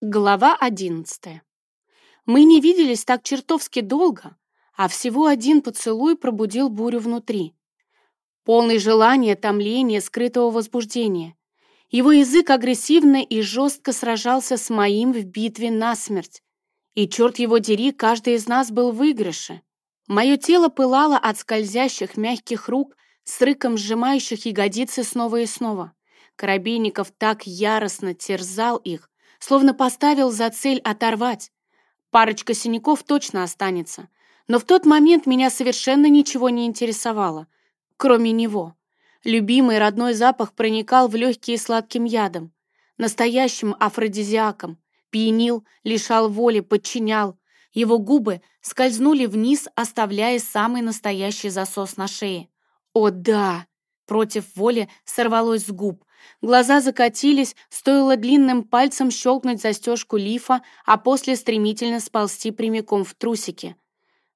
Глава одиннадцатая. Мы не виделись так чертовски долго, а всего один поцелуй пробудил бурю внутри. Полный желания, томления, скрытого возбуждения. Его язык агрессивно и жестко сражался с моим в битве насмерть. И, черт его дери, каждый из нас был в выигрыше. Мое тело пылало от скользящих мягких рук, с рыком сжимающих ягодицы снова и снова. Коробейников так яростно терзал их, словно поставил за цель оторвать. Парочка синяков точно останется. Но в тот момент меня совершенно ничего не интересовало, кроме него. Любимый родной запах проникал в легкие сладким ядом, настоящим афродизиаком, пьянил, лишал воли, подчинял. Его губы скользнули вниз, оставляя самый настоящий засос на шее. О да! Против воли сорвалось с губ, Глаза закатились, стоило длинным пальцем щелкнуть застежку лифа, а после стремительно сползти прямиком в трусики.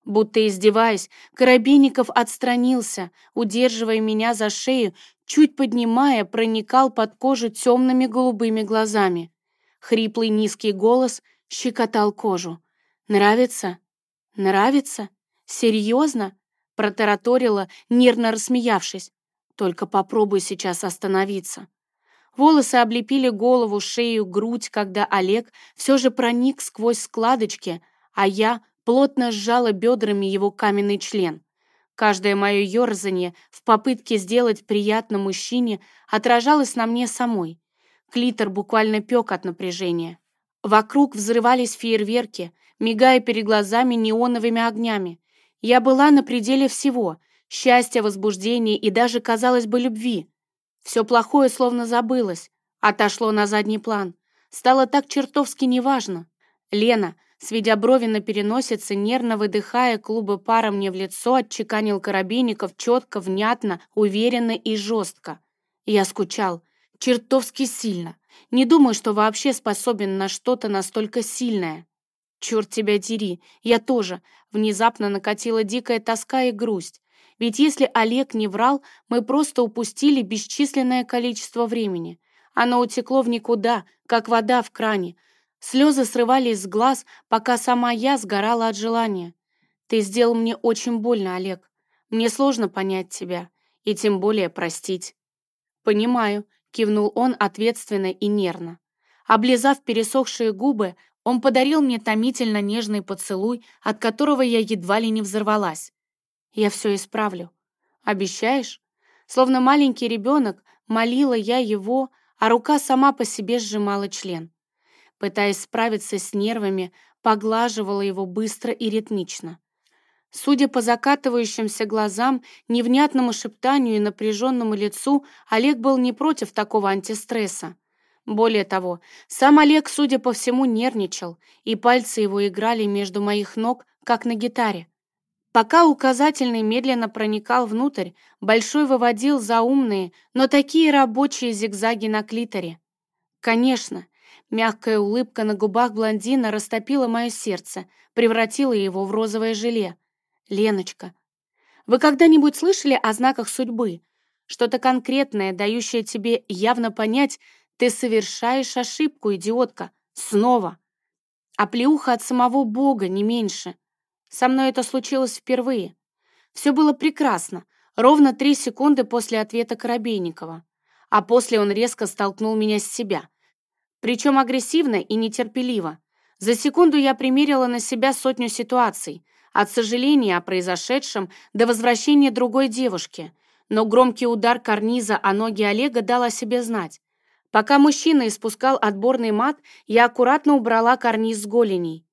Будто издеваясь, Коробейников отстранился, удерживая меня за шею, чуть поднимая, проникал под кожу темными голубыми глазами. Хриплый низкий голос щекотал кожу. «Нравится? Нравится? Серьезно?» протараторила, нервно рассмеявшись. «Только попробуй сейчас остановиться». Волосы облепили голову, шею, грудь, когда Олег все же проник сквозь складочки, а я плотно сжала бедрами его каменный член. Каждое мое ерзание в попытке сделать приятно мужчине отражалось на мне самой. Клитор буквально пек от напряжения. Вокруг взрывались фейерверки, мигая перед глазами неоновыми огнями. Я была на пределе всего — счастья, возбуждения и даже, казалось бы, любви. Все плохое словно забылось, отошло на задний план. Стало так чертовски неважно. Лена, сведя брови на переносице, нервно выдыхая клубы пара мне в лицо, отчеканил Коробейников четко, внятно, уверенно и жестко. Я скучал. Чертовски сильно. Не думаю, что вообще способен на что-то настолько сильное. Черт тебя дери, я тоже. Внезапно накатила дикая тоска и грусть. Ведь если Олег не врал, мы просто упустили бесчисленное количество времени. Оно утекло в никуда, как вода в кране. Слезы срывались с глаз, пока сама я сгорала от желания. Ты сделал мне очень больно, Олег. Мне сложно понять тебя, и тем более простить. Понимаю, кивнул он ответственно и нервно. Облизав пересохшие губы, он подарил мне томительно нежный поцелуй, от которого я едва ли не взорвалась. Я все исправлю. Обещаешь? Словно маленький ребенок, молила я его, а рука сама по себе сжимала член. Пытаясь справиться с нервами, поглаживала его быстро и ритмично. Судя по закатывающимся глазам, невнятному шептанию и напряженному лицу, Олег был не против такого антистресса. Более того, сам Олег, судя по всему, нервничал, и пальцы его играли между моих ног, как на гитаре. Пока указательный медленно проникал внутрь, большой выводил заумные, но такие рабочие зигзаги на клиторе. Конечно, мягкая улыбка на губах блондина растопила мое сердце, превратила его в розовое желе. Леночка, вы когда-нибудь слышали о знаках судьбы? Что-то конкретное, дающее тебе явно понять, ты совершаешь ошибку, идиотка, снова. А плеуха от самого Бога не меньше. Со мной это случилось впервые. Все было прекрасно, ровно три секунды после ответа Коробейникова. А после он резко столкнул меня с себя. Причем агрессивно и нетерпеливо. За секунду я примерила на себя сотню ситуаций, от сожаления о произошедшем до возвращения другой девушки. Но громкий удар карниза о ноги Олега дал о себе знать. Пока мужчина испускал отборный мат, я аккуратно убрала карниз с голеней.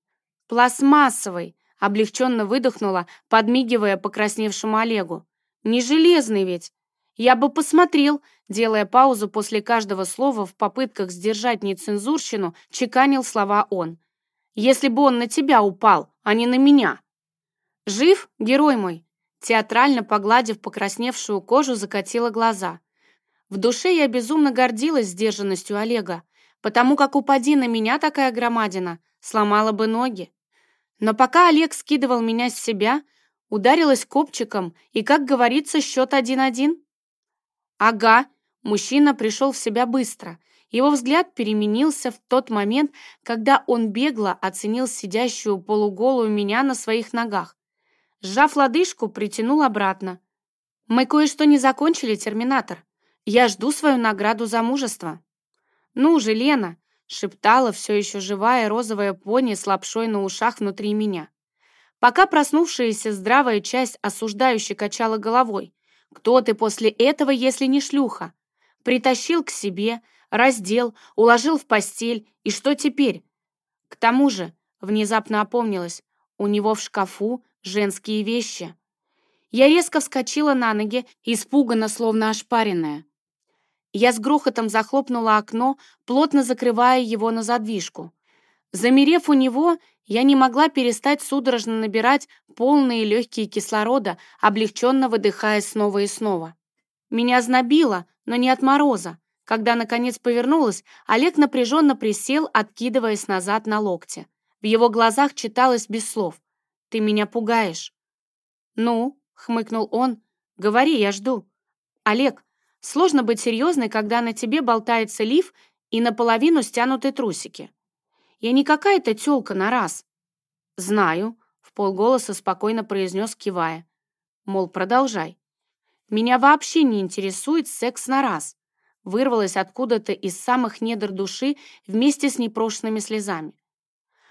Пластмассовый, Облегченно выдохнула, подмигивая покрасневшему Олегу. «Не железный ведь!» «Я бы посмотрел», делая паузу после каждого слова в попытках сдержать нецензурщину, чеканил слова он. «Если бы он на тебя упал, а не на меня!» «Жив, герой мой?» Театрально погладив покрасневшую кожу, закатила глаза. В душе я безумно гордилась сдержанностью Олега, потому как упади на меня такая громадина, сломала бы ноги. Но пока Олег скидывал меня с себя, ударилась копчиком, и, как говорится, счет один-один. Ага, мужчина пришел в себя быстро, Его взгляд переменился в тот момент, когда он бегло оценил сидящую полуголую меня на своих ногах. Сжав лодыжку, притянул обратно. «Мы кое-что не закончили, Терминатор. Я жду свою награду за мужество». «Ну же, Лена!» — шептала все еще живая розовая пони с лапшой на ушах внутри меня. Пока проснувшаяся здравая часть осуждающе качала головой. «Кто ты после этого, если не шлюха?» Притащил к себе, раздел, уложил в постель, и что теперь? К тому же, внезапно опомнилась, у него в шкафу женские вещи. Я резко вскочила на ноги, испуганно, словно ошпаренная. Я с грохотом захлопнула окно, плотно закрывая его на задвижку. Замерев у него, я не могла перестать судорожно набирать полные легкие кислорода, облегченно выдыхая снова и снова. Меня знобило, но не от мороза. Когда, наконец, повернулась, Олег напряженно присел, откидываясь назад на локте. В его глазах читалось без слов. «Ты меня пугаешь». «Ну?» — хмыкнул он. «Говори, я жду». «Олег, сложно быть серьезной, когда на тебе болтается лиф и наполовину стянуты трусики. Я не какая-то тёлка на раз». «Знаю», — в полголоса спокойно произнес, кивая. Мол, продолжай. «Меня вообще не интересует секс на раз», — вырвалась откуда-то из самых недр души вместе с непрошенными слезами.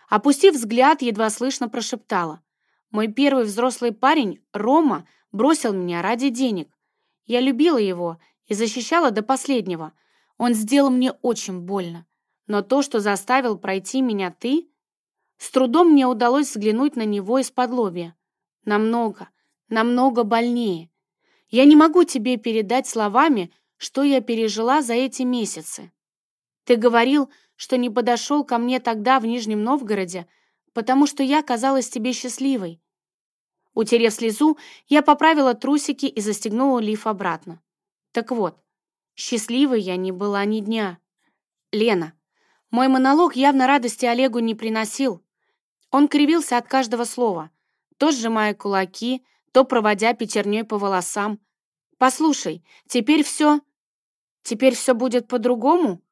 Опустив взгляд, едва слышно прошептала. Мой первый взрослый парень, Рома, бросил меня ради денег. Я любила его и защищала до последнего. Он сделал мне очень больно. Но то, что заставил пройти меня ты... С трудом мне удалось взглянуть на него из-под лобья. Намного, намного больнее. Я не могу тебе передать словами, что я пережила за эти месяцы. Ты говорил, что не подошел ко мне тогда в Нижнем Новгороде, потому что я казалась тебе счастливой. Утерев слезу, я поправила трусики и застегнула лиф обратно. Так вот, счастливой я не была ни дня. Лена, мой монолог явно радости Олегу не приносил. Он кривился от каждого слова, то сжимая кулаки, то проводя пятерней по волосам. «Послушай, теперь все... Теперь все будет по-другому?»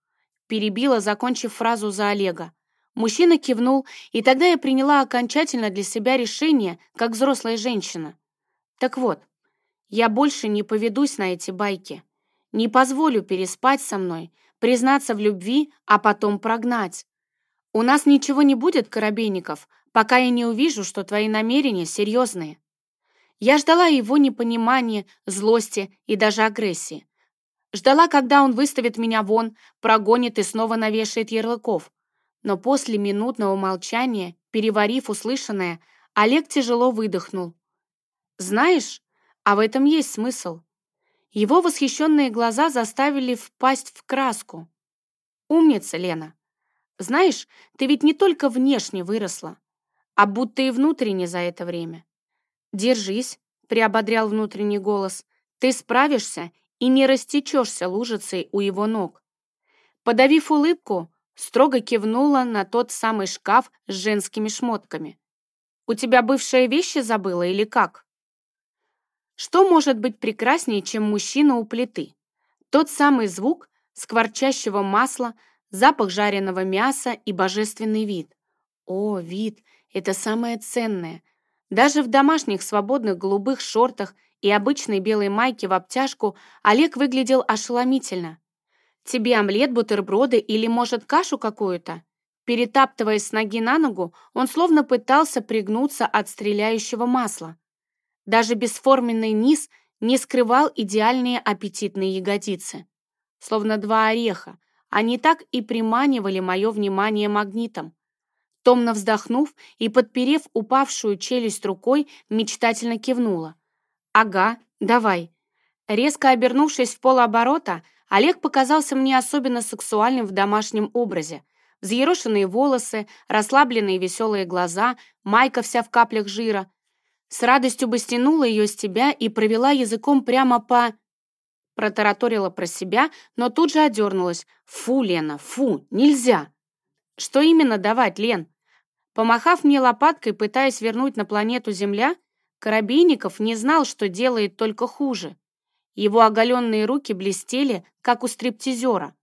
Перебила, закончив фразу за Олега. Мужчина кивнул, и тогда я приняла окончательно для себя решение, как взрослая женщина. Так вот, я больше не поведусь на эти байки. Не позволю переспать со мной, признаться в любви, а потом прогнать. У нас ничего не будет, Коробейников, пока я не увижу, что твои намерения серьезные. Я ждала его непонимания, злости и даже агрессии. Ждала, когда он выставит меня вон, прогонит и снова навешает ярлыков. Но после минутного молчания, переварив услышанное, Олег тяжело выдохнул. «Знаешь, а в этом есть смысл». Его восхищенные глаза заставили впасть в краску. «Умница, Лена. Знаешь, ты ведь не только внешне выросла, а будто и внутренне за это время. Держись», — приободрял внутренний голос, «ты справишься и не растечешься лужицей у его ног». Подавив улыбку, строго кивнула на тот самый шкаф с женскими шмотками. «У тебя бывшая вещи забыла или как?» Что может быть прекраснее, чем мужчина у плиты? Тот самый звук скворчащего масла, запах жареного мяса и божественный вид. О, вид — это самое ценное. Даже в домашних свободных голубых шортах и обычной белой майке в обтяжку Олег выглядел ошеломительно. Тебе омлет, бутерброды или, может, кашу какую-то?» Перетаптываясь с ноги на ногу, он словно пытался пригнуться от стреляющего масла. Даже бесформенный низ не скрывал идеальные аппетитные ягодицы. Словно два ореха, они так и приманивали мое внимание магнитом. Томно вздохнув и подперев упавшую челюсть рукой, мечтательно кивнула. «Ага, давай». Резко обернувшись в полоборота, Олег показался мне особенно сексуальным в домашнем образе. Взъерошенные волосы, расслабленные веселые глаза, майка вся в каплях жира. С радостью бы стянула ее с тебя и провела языком прямо по... Протараторила про себя, но тут же одернулась. «Фу, Лена, фу, нельзя!» «Что именно давать, Лен?» Помахав мне лопаткой, пытаясь вернуть на планету Земля, Коробейников не знал, что делает только хуже. Его оголенные руки блестели, как у стриптизера.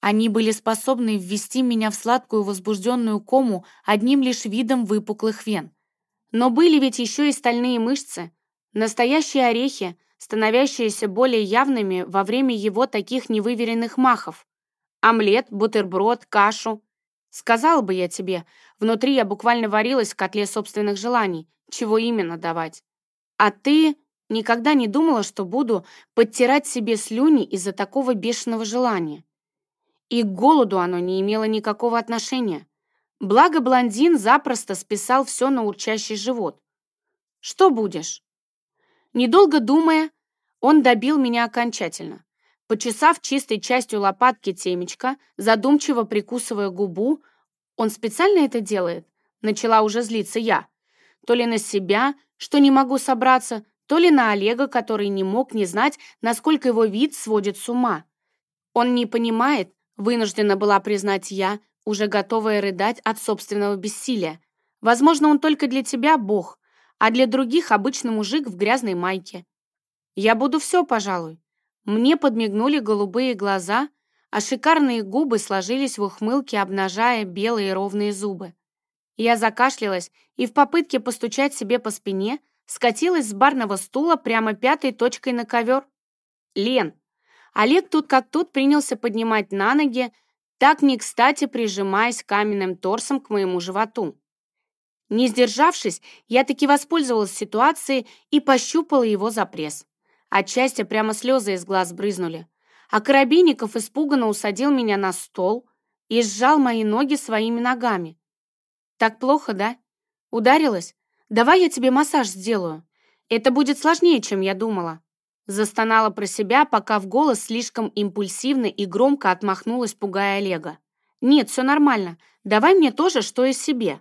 Они были способны ввести меня в сладкую возбужденную кому одним лишь видом выпуклых вен. Но были ведь еще и стальные мышцы, настоящие орехи, становящиеся более явными во время его таких невыверенных махов. Омлет, бутерброд, кашу. Сказала бы я тебе, внутри я буквально варилась в котле собственных желаний, чего именно давать. А ты никогда не думала, что буду подтирать себе слюни из-за такого бешеного желания. И к голоду оно не имело никакого отношения. Благо блондин запросто списал все на урчащий живот. «Что будешь?» Недолго думая, он добил меня окончательно. Почесав чистой частью лопатки темечка, задумчиво прикусывая губу, он специально это делает? Начала уже злиться я. То ли на себя, что не могу собраться, то ли на Олега, который не мог не знать, насколько его вид сводит с ума. Он не понимает, вынуждена была признать я, уже готовая рыдать от собственного бессилия. Возможно, он только для тебя бог, а для других обычный мужик в грязной майке. Я буду все, пожалуй. Мне подмигнули голубые глаза, а шикарные губы сложились в ухмылке, обнажая белые ровные зубы. Я закашлялась и в попытке постучать себе по спине скатилась с барного стула прямо пятой точкой на ковер. «Лен!» Олег тут как тут принялся поднимать на ноги, так не кстати прижимаясь каменным торсом к моему животу. Не сдержавшись, я таки воспользовалась ситуацией и пощупала его за пресс. От счастья прямо слезы из глаз брызнули. А Коробейников испуганно усадил меня на стол и сжал мои ноги своими ногами. «Так плохо, да? Ударилась? Давай я тебе массаж сделаю. Это будет сложнее, чем я думала». Застонала про себя, пока в голос слишком импульсивно и громко отмахнулась, пугая Олега. «Нет, все нормально. Давай мне тоже, что и себе».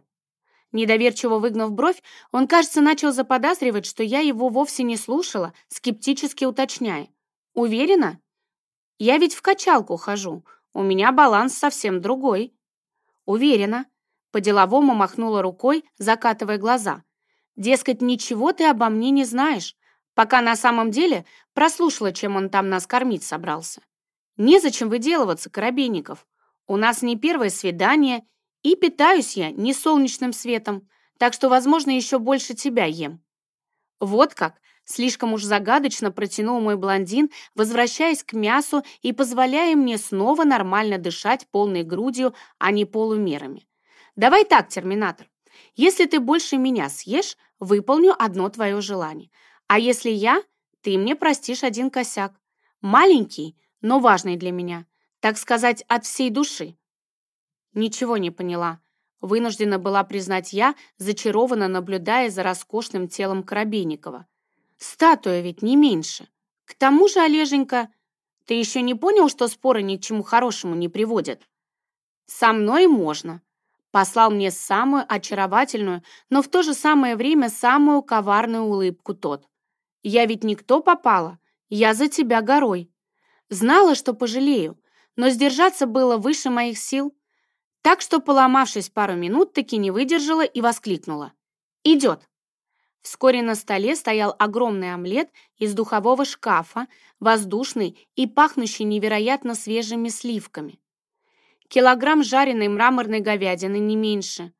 Недоверчиво выгнув бровь, он, кажется, начал заподозривать, что я его вовсе не слушала, скептически уточняя. «Уверена? Я ведь в качалку хожу. У меня баланс совсем другой». «Уверена», по-деловому махнула рукой, закатывая глаза. «Дескать, ничего ты обо мне не знаешь, пока на самом деле прослушала, чем он там нас кормить собрался. Незачем выделываться, Коробейников. У нас не первое свидание, и питаюсь я не солнечным светом, так что, возможно, еще больше тебя ем». Вот как, слишком уж загадочно протянул мой блондин, возвращаясь к мясу и позволяя мне снова нормально дышать полной грудью, а не полумерами. Давай так, терминатор. Если ты больше меня съешь, выполню одно твое желание. А если я, ты мне простишь один косяк. Маленький, но важный для меня. Так сказать, от всей души. Ничего не поняла. Вынуждена была признать я, зачарованно наблюдая за роскошным телом Коробейникова. Статуя ведь не меньше. К тому же, Олеженька, ты еще не понял, что споры ни к чему хорошему не приводят? Со мной можно, послал мне самую очаровательную, но в то же самое время самую коварную улыбку тот. «Я ведь никто попала, я за тебя горой. Знала, что пожалею, но сдержаться было выше моих сил, так что, поломавшись пару минут, таки не выдержала и воскликнула. «Идет!» Вскоре на столе стоял огромный омлет из духового шкафа, воздушный и пахнущий невероятно свежими сливками килограмм жареной мраморной говядины не меньше,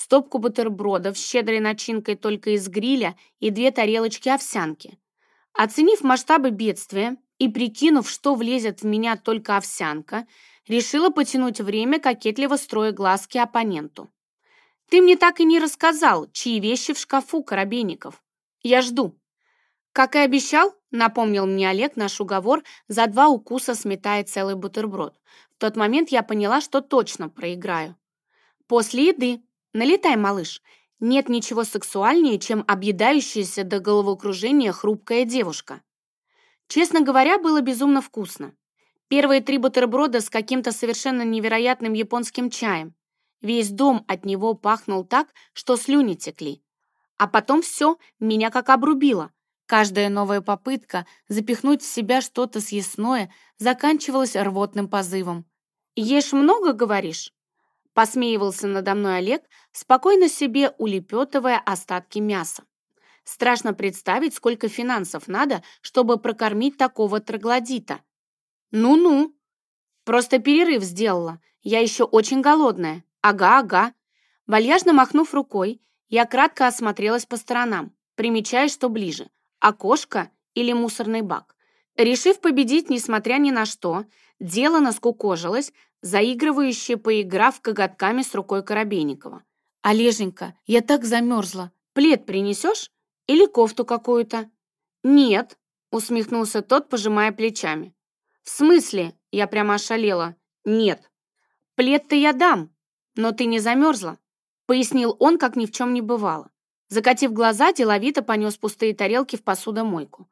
стопку бутербродов с щедрой начинкой только из гриля и две тарелочки овсянки. Оценив масштабы бедствия и прикинув, что влезет в меня только овсянка, решила потянуть время, кокетливо строя глазки оппоненту. «Ты мне так и не рассказал, чьи вещи в шкафу, Коробейников. Я жду». Как и обещал, напомнил мне Олег наш уговор, за два укуса сметая целый бутерброд. В тот момент я поняла, что точно проиграю. После еды. Налетай, малыш. Нет ничего сексуальнее, чем объедающаяся до головокружения хрупкая девушка. Честно говоря, было безумно вкусно. Первые три бутерброда с каким-то совершенно невероятным японским чаем. Весь дом от него пахнул так, что слюни текли. А потом все, меня как обрубило. Каждая новая попытка запихнуть в себя что-то съестное заканчивалась рвотным позывом. «Ешь много, говоришь?» Посмеивался надо мной Олег, спокойно себе улепетывая остатки мяса. Страшно представить, сколько финансов надо, чтобы прокормить такого троглодита. «Ну-ну!» Просто перерыв сделала. Я еще очень голодная. Ага, ага. Вальяжно махнув рукой, я кратко осмотрелась по сторонам, примечая, что ближе – окошко или мусорный бак. Решив победить, несмотря ни на что, дело наскукожилось, заигрывающее поиграв коготками с рукой Коробейникова. «Олеженька, я так замерзла. Плед принесешь? Или кофту какую-то?» «Нет», — усмехнулся тот, пожимая плечами. «В смысле?» — я прямо ошалела. «Нет». «Плед-то я дам, но ты не замерзла», — пояснил он, как ни в чем не бывало. Закатив глаза, деловито понес пустые тарелки в посудомойку.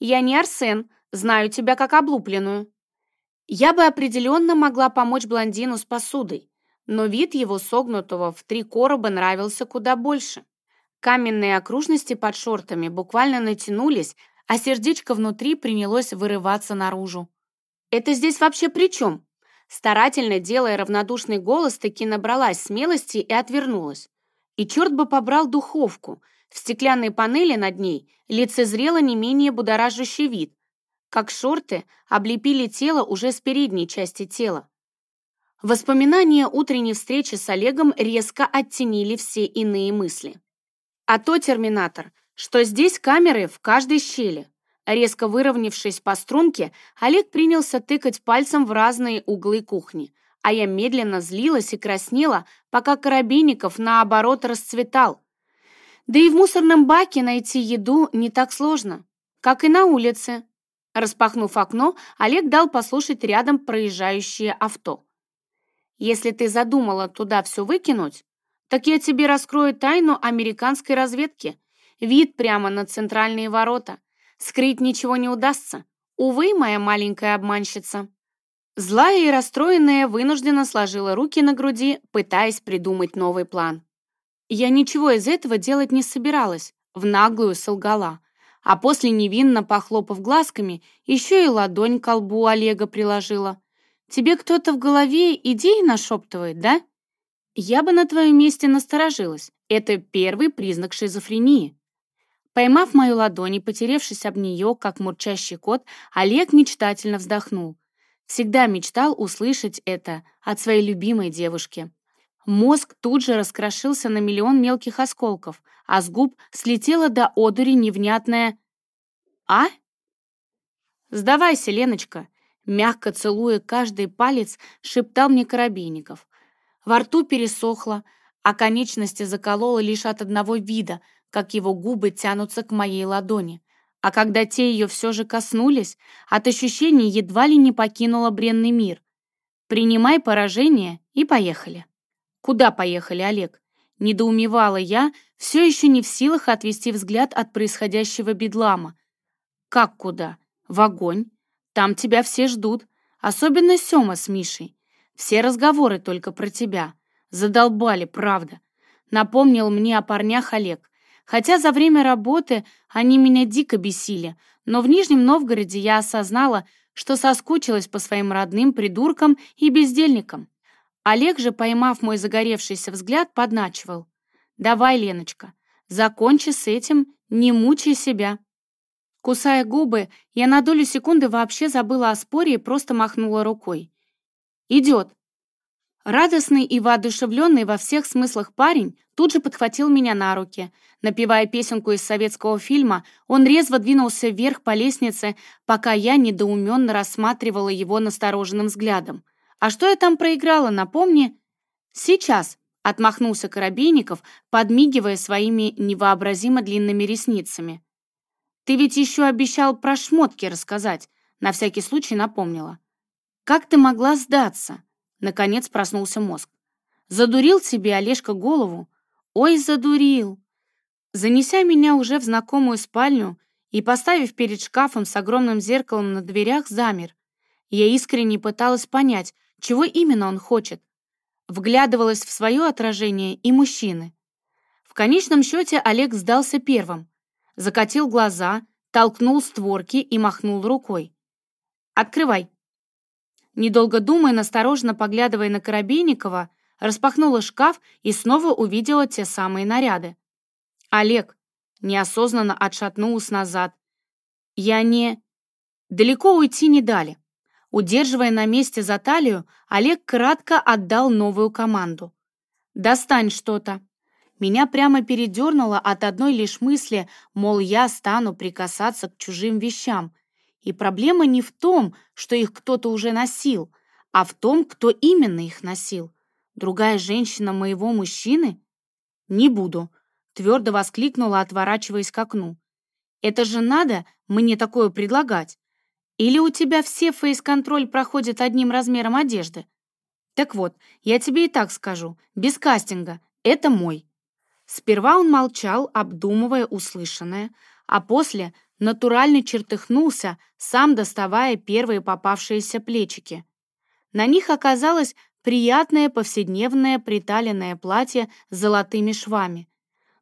«Я не Арсен, знаю тебя как облупленную». Я бы определенно могла помочь блондину с посудой, но вид его согнутого в три короба нравился куда больше. Каменные окружности под шортами буквально натянулись, а сердечко внутри принялось вырываться наружу. «Это здесь вообще при чем?» Старательно делая равнодушный голос, таки набралась смелости и отвернулась. И черт бы побрал духовку. В стеклянной панели над ней лицезрела не менее будоражащий вид, как шорты облепили тело уже с передней части тела. Воспоминания утренней встречи с Олегом резко оттенили все иные мысли. А то терминатор, что здесь камеры в каждой щели. Резко выровнявшись по струнке, Олег принялся тыкать пальцем в разные углы кухни, а я медленно злилась и краснела, пока Коробейников, наоборот, расцветал. Да и в мусорном баке найти еду не так сложно, как и на улице. Распахнув окно, Олег дал послушать рядом проезжающее авто. «Если ты задумала туда все выкинуть, так я тебе раскрою тайну американской разведки. Вид прямо на центральные ворота. Скрыть ничего не удастся. Увы, моя маленькая обманщица». Злая и расстроенная вынужденно сложила руки на груди, пытаясь придумать новый план. Я ничего из этого делать не собиралась, в наглую солгала а после, невинно похлопав глазками, еще и ладонь к колбу Олега приложила. «Тебе кто-то в голове идеи нашептывает, да?» «Я бы на твоем месте насторожилась. Это первый признак шизофрении». Поймав мою ладонь и потеревшись об нее, как мурчащий кот, Олег мечтательно вздохнул. Всегда мечтал услышать это от своей любимой девушки. Мозг тут же раскрошился на миллион мелких осколков, а с губ слетела до одури невнятная «А?» «Сдавайся, Леночка!» Мягко целуя каждый палец, шептал мне Коробейников. Во рту пересохло, а конечности закололо лишь от одного вида, как его губы тянутся к моей ладони. А когда те ее все же коснулись, от ощущений едва ли не покинула бренный мир. «Принимай поражение и поехали». «Куда поехали, Олег?» Недоумевала я, все еще не в силах отвести взгляд от происходящего бедлама. «Как куда? В огонь. Там тебя все ждут, особенно Сёма с Мишей. Все разговоры только про тебя. Задолбали, правда. Напомнил мне о парнях Олег. Хотя за время работы они меня дико бесили, но в Нижнем Новгороде я осознала, что соскучилась по своим родным придуркам и бездельникам. Олег же, поймав мой загоревшийся взгляд, подначивал. «Давай, Леночка, закончи с этим, не мучай себя». Кусая губы, я на долю секунды вообще забыла о споре и просто махнула рукой. «Идет». Радостный и воодушевленный во всех смыслах парень тут же подхватил меня на руки. Напевая песенку из советского фильма, он резво двинулся вверх по лестнице, пока я недоуменно рассматривала его настороженным взглядом. «А что я там проиграла, напомни?» «Сейчас», — отмахнулся Коробейников, подмигивая своими невообразимо длинными ресницами. «Ты ведь еще обещал про шмотки рассказать», — на всякий случай напомнила. «Как ты могла сдаться?» — наконец проснулся мозг. «Задурил тебе Олежка голову?» «Ой, задурил!» Занеся меня уже в знакомую спальню и поставив перед шкафом с огромным зеркалом на дверях, замер. Я искренне пыталась понять, чего именно он хочет? Вглядывалась в свое отражение и мужчины. В конечном счете Олег сдался первым. Закатил глаза, толкнул створки и махнул рукой. «Открывай». Недолго думая, настороженно поглядывая на Коробейникова, распахнула шкаф и снова увидела те самые наряды. «Олег!» неосознанно отшатнулась назад. «Я не...» Далеко уйти не дали. Удерживая на месте за талию, Олег кратко отдал новую команду. «Достань что-то». Меня прямо передернуло от одной лишь мысли, мол, я стану прикасаться к чужим вещам. И проблема не в том, что их кто-то уже носил, а в том, кто именно их носил. Другая женщина моего мужчины? Не буду, твердо воскликнула, отворачиваясь к окну. Это же надо мне такое предлагать. Или у тебя все фейс-контроль проходит одним размером одежды? Так вот, я тебе и так скажу, без кастинга, это мой. Сперва он молчал, обдумывая услышанное, а после натурально чертыхнулся, сам доставая первые попавшиеся плечики. На них оказалось приятное повседневное приталенное платье с золотыми швами.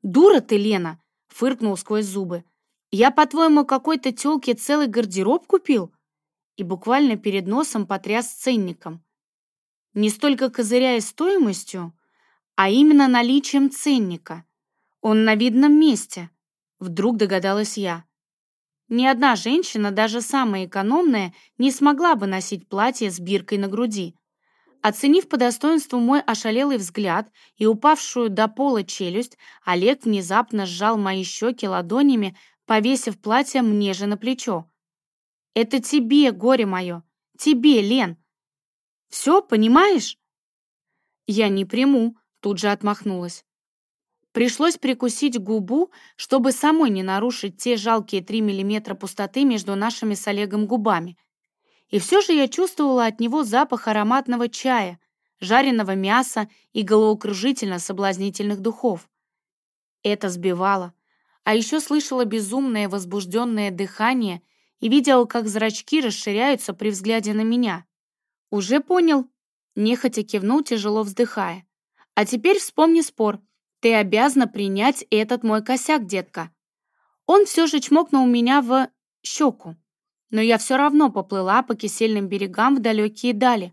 «Дура ты, Лена!» — фыркнул сквозь зубы. «Я, по-твоему, какой-то тёлке целый гардероб купил?» И буквально перед носом потряс ценником. Не столько козыряя стоимостью, а именно наличием ценника. Он на видном месте, вдруг догадалась я. Ни одна женщина, даже самая экономная, не смогла бы носить платье с биркой на груди. Оценив по достоинству мой ошалелый взгляд и упавшую до пола челюсть, Олег внезапно сжал мои щеки ладонями, повесив платье мне же на плечо. «Это тебе, горе мое! Тебе, Лен! Все, понимаешь?» «Я не приму», Тут же отмахнулась. Пришлось прикусить губу, чтобы самой не нарушить те жалкие три миллиметра пустоты между нашими с Олегом губами. И все же я чувствовала от него запах ароматного чая, жареного мяса и головокружительно-соблазнительных духов. Это сбивало. А еще слышала безумное возбужденное дыхание и видела, как зрачки расширяются при взгляде на меня. «Уже понял?» — нехотя кивнул, тяжело вздыхая. А теперь вспомни спор. Ты обязана принять этот мой косяк, детка. Он все же чмокнул меня в щеку. Но я все равно поплыла по кисельным берегам в далекие дали.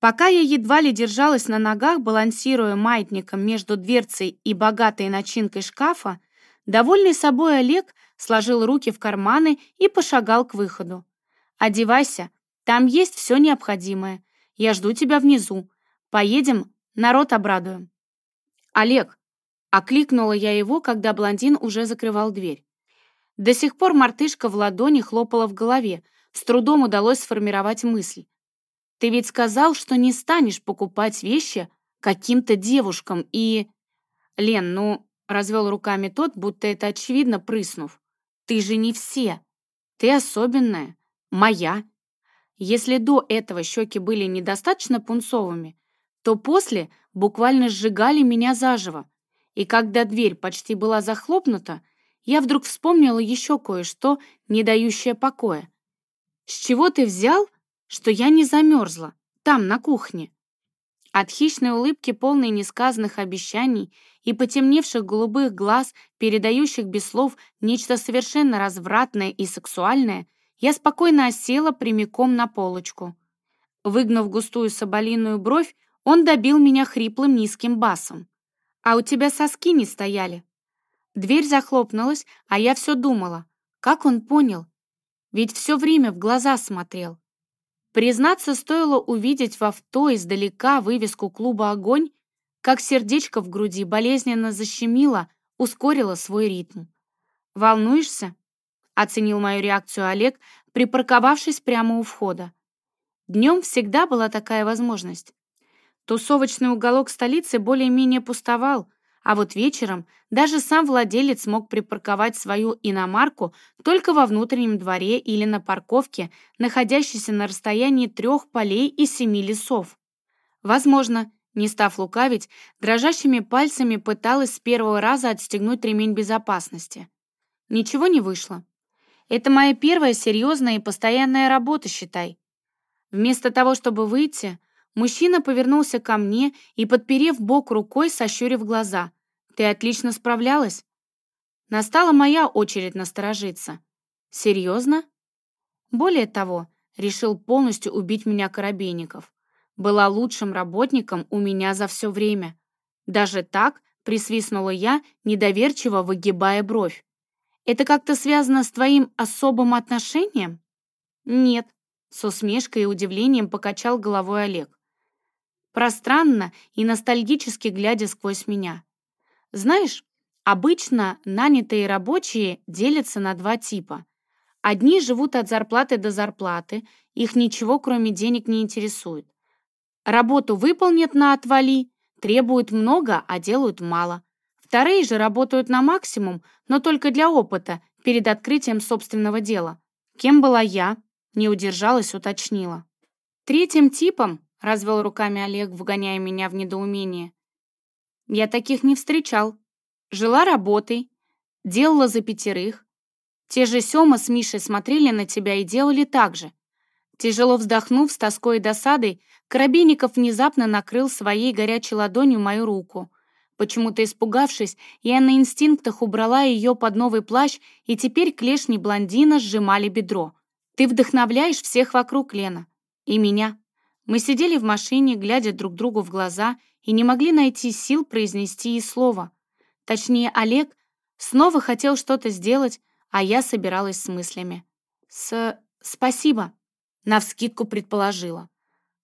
Пока я едва ли держалась на ногах, балансируя маятником между дверцей и богатой начинкой шкафа, довольный собой Олег сложил руки в карманы и пошагал к выходу. «Одевайся, там есть все необходимое. Я жду тебя внизу. Поедем Народ обрадуем. Олег, окликнула я его, когда блондин уже закрывал дверь. До сих пор мартышка в ладони хлопала в голове, с трудом удалось сформировать мысль. Ты ведь сказал, что не станешь покупать вещи каким-то девушкам и... Лен, ну, развел руками тот, будто это очевидно, прыснув. Ты же не все. Ты особенная. Моя. Если до этого щеки были недостаточно пунцовыми, то после буквально сжигали меня заживо. И когда дверь почти была захлопнута, я вдруг вспомнила еще кое-что, не дающее покоя. «С чего ты взял, что я не замерзла, там, на кухне?» От хищной улыбки, полной несказанных обещаний и потемневших голубых глаз, передающих без слов нечто совершенно развратное и сексуальное, я спокойно осела прямиком на полочку. Выгнув густую соболиную бровь, он добил меня хриплым низким басом. «А у тебя соски не стояли». Дверь захлопнулась, а я все думала. Как он понял? Ведь все время в глаза смотрел. Признаться, стоило увидеть в авто издалека вывеску клуба «Огонь», как сердечко в груди болезненно защемило, ускорило свой ритм. «Волнуешься?» — оценил мою реакцию Олег, припарковавшись прямо у входа. Днем всегда была такая возможность. Тусовочный уголок столицы более-менее пустовал, а вот вечером даже сам владелец мог припарковать свою иномарку только во внутреннем дворе или на парковке, находящейся на расстоянии трех полей и семи лесов. Возможно, не став лукавить, дрожащими пальцами пыталась с первого раза отстегнуть ремень безопасности. Ничего не вышло. Это моя первая серьезная и постоянная работа, считай. Вместо того, чтобы выйти, Мужчина повернулся ко мне и, подперев бок рукой, сощурив глаза. «Ты отлично справлялась?» Настала моя очередь насторожиться. «Серьезно?» Более того, решил полностью убить меня Коробейников. Была лучшим работником у меня за все время. Даже так присвистнула я, недоверчиво выгибая бровь. «Это как-то связано с твоим особым отношением?» «Нет», С усмешкой и удивлением покачал головой Олег. Пространно и ностальгически глядя сквозь меня. Знаешь, обычно нанятые рабочие делятся на два типа. Одни живут от зарплаты до зарплаты, их ничего кроме денег не интересует. Работу выполнят на отвали, требуют много, а делают мало. Вторые же работают на максимум, но только для опыта, перед открытием собственного дела. Кем была я? Не удержалась, уточнила. Третьим типом, развел руками Олег, вгоняя меня в недоумение. Я таких не встречал. Жила работой, делала за пятерых. Те же Сёма с Мишей смотрели на тебя и делали так же. Тяжело вздохнув с тоской и досадой, Коробейников внезапно накрыл своей горячей ладонью мою руку. Почему-то испугавшись, я на инстинктах убрала ее под новый плащ, и теперь клешни блондина сжимали бедро. «Ты вдохновляешь всех вокруг, Лена. И меня». Мы сидели в машине, глядя друг другу в глаза, и не могли найти сил произнести и слова. Точнее, Олег снова хотел что-то сделать, а я собиралась с мыслями. «С... спасибо», — навскидку предположила.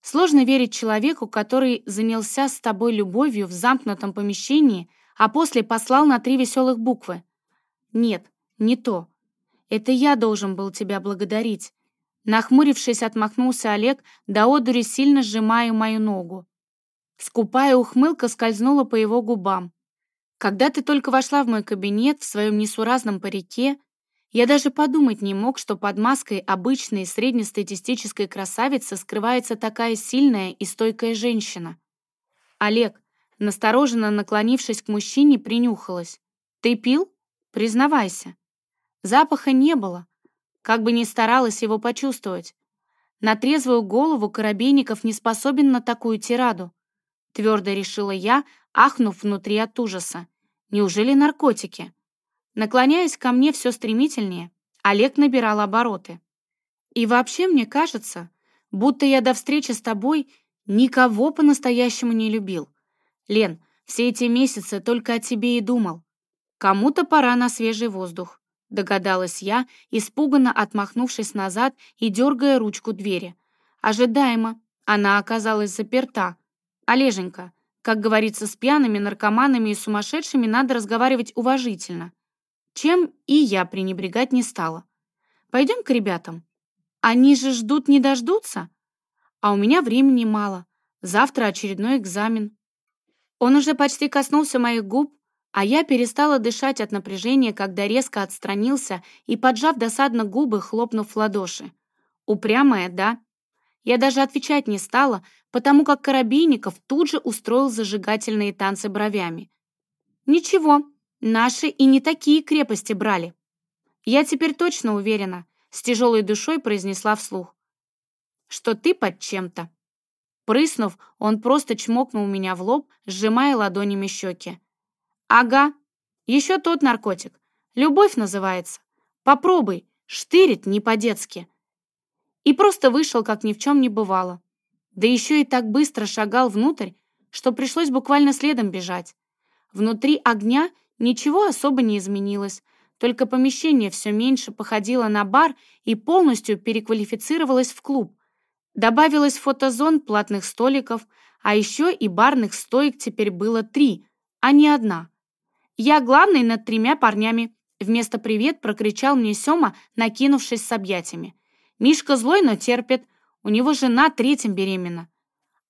Сложно верить человеку, который занялся с тобой любовью в замкнутом помещении, а после послал на три веселых буквы. Нет, не то. Это я должен был тебя благодарить. Нахмурившись, отмахнулся Олег, до одури сильно сжимая мою ногу. Скупая ухмылка скользнула по его губам. Когда ты только вошла в мой кабинет в своем несуразном парике, я даже подумать не мог, что под маской обычной среднестатистической красавицы скрывается такая сильная и стойкая женщина. Олег, настороженно наклонившись к мужчине, принюхалась. «Ты пил? Признавайся». Запаха не было, как бы ни старалась его почувствовать. На трезвую голову Коробейников не способен на такую тираду. Твердо решила я, ахнув внутри от ужаса. Неужели наркотики? Наклоняясь ко мне все стремительнее, Олег набирал обороты. И вообще мне кажется, будто я до встречи с тобой никого по-настоящему не любил. Лен, все эти месяцы только о тебе и думал. Кому-то пора на свежий воздух, догадалась я, испуганно отмахнувшись назад и дергая ручку двери. Ожидаемо, она оказалась заперта. Олеженька, как говорится, с пьяными наркоманами и сумасшедшими надо разговаривать уважительно чем и я пренебрегать не стала. Пойдем к ребятам. Они же ждут не дождутся. А у меня времени мало. Завтра очередной экзамен. Он уже почти коснулся моих губ, а я перестала дышать от напряжения, когда резко отстранился и, поджав досадно губы, хлопнув в ладоши. Упрямая, да? Я даже отвечать не стала, потому как Коробейников тут же устроил зажигательные танцы бровями. «Ничего, Наши и не такие крепости брали. Я теперь точно уверена, с тяжелой душой произнесла вслух, что ты под чем-то. Прыснув, он просто чмокнул меня в лоб, сжимая ладонями щеки. «Ага, еще тот наркотик. Любовь называется. Попробуй, штырит не по-детски». И просто вышел, как ни в чем не бывало. Да еще и так быстро шагал внутрь, что пришлось буквально следом бежать. Внутри огня Ничего особо не изменилось, только помещение все меньше походило на бар и полностью переквалифицировалось в клуб. Добавилось фотозон платных столиков, а еще и барных стоек теперь было три, а не одна. «Я главный над тремя парнями», вместо «привет» прокричал мне Сёма, накинувшись с объятиями. «Мишка злой, но терпит. У него жена третьим беременна».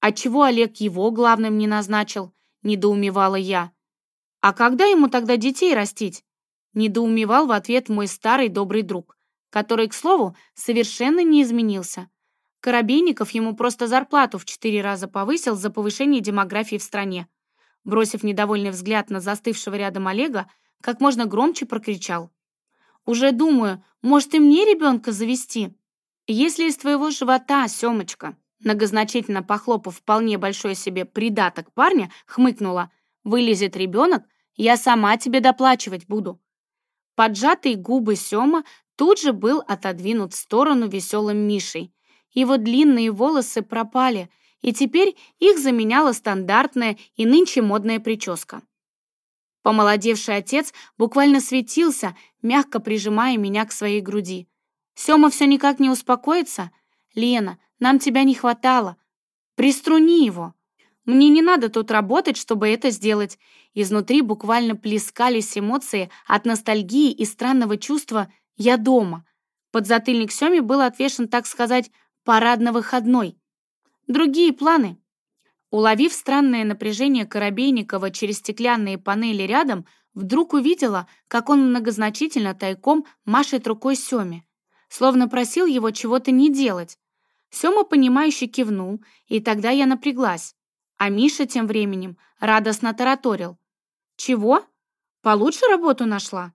«А чего Олег его главным не назначил?» – недоумевала я. «А когда ему тогда детей растить?» Недоумевал в ответ мой старый добрый друг, который, к слову, совершенно не изменился. Коробейников ему просто зарплату в четыре раза повысил за повышение демографии в стране. Бросив недовольный взгляд на застывшего рядом Олега, как можно громче прокричал. «Уже думаю, может и мне ребенка завести? Если из твоего живота, Семочка, многозначительно похлопав вполне большой себе придаток парня, хмыкнула, вылезет ребенок, я сама тебе доплачивать буду». Поджатые губы Сёма тут же был отодвинут в сторону веселым Мишей. Его длинные волосы пропали, и теперь их заменяла стандартная и нынче модная прическа. Помолодевший отец буквально светился, мягко прижимая меня к своей груди. Сёма все никак не успокоится. «Лена, нам тебя не хватало. Приструни его. Мне не надо тут работать, чтобы это сделать». Изнутри буквально плескались эмоции от ностальгии и странного чувства «я дома». Подзатыльник Сёме был отвешен, так сказать, парадно-выходной. Другие планы. Уловив странное напряжение Коробейникова через стеклянные панели рядом, вдруг увидела, как он многозначительно тайком машет рукой Сёме, словно просил его чего-то не делать. Сёма, понимающе кивнул, и тогда я напряглась. А Миша тем временем радостно тараторил. «Чего? Получше работу нашла?»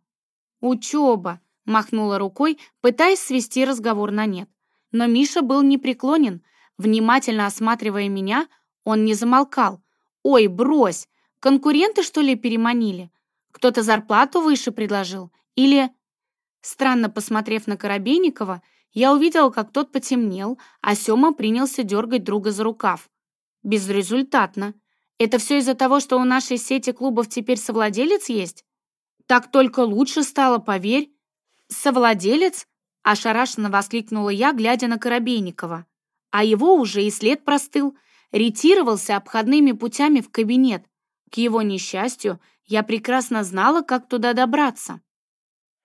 «Учеба», — махнула рукой, пытаясь свести разговор на нет. Но Миша был непреклонен. Внимательно осматривая меня, он не замолкал. «Ой, брось! Конкуренты, что ли, переманили? Кто-то зарплату выше предложил? Или...» Странно посмотрев на Коробейникова, я увидела, как тот потемнел, а Сёма принялся дергать друга за рукав. Безрезультатно. Это все из-за того, что у нашей сети клубов теперь совладелец есть? Так только лучше стало, поверь. Совладелец? Ошарашенно воскликнула я, глядя на Коробейникова. А его уже и след простыл. Ретировался обходными путями в кабинет. К его несчастью, я прекрасно знала, как туда добраться.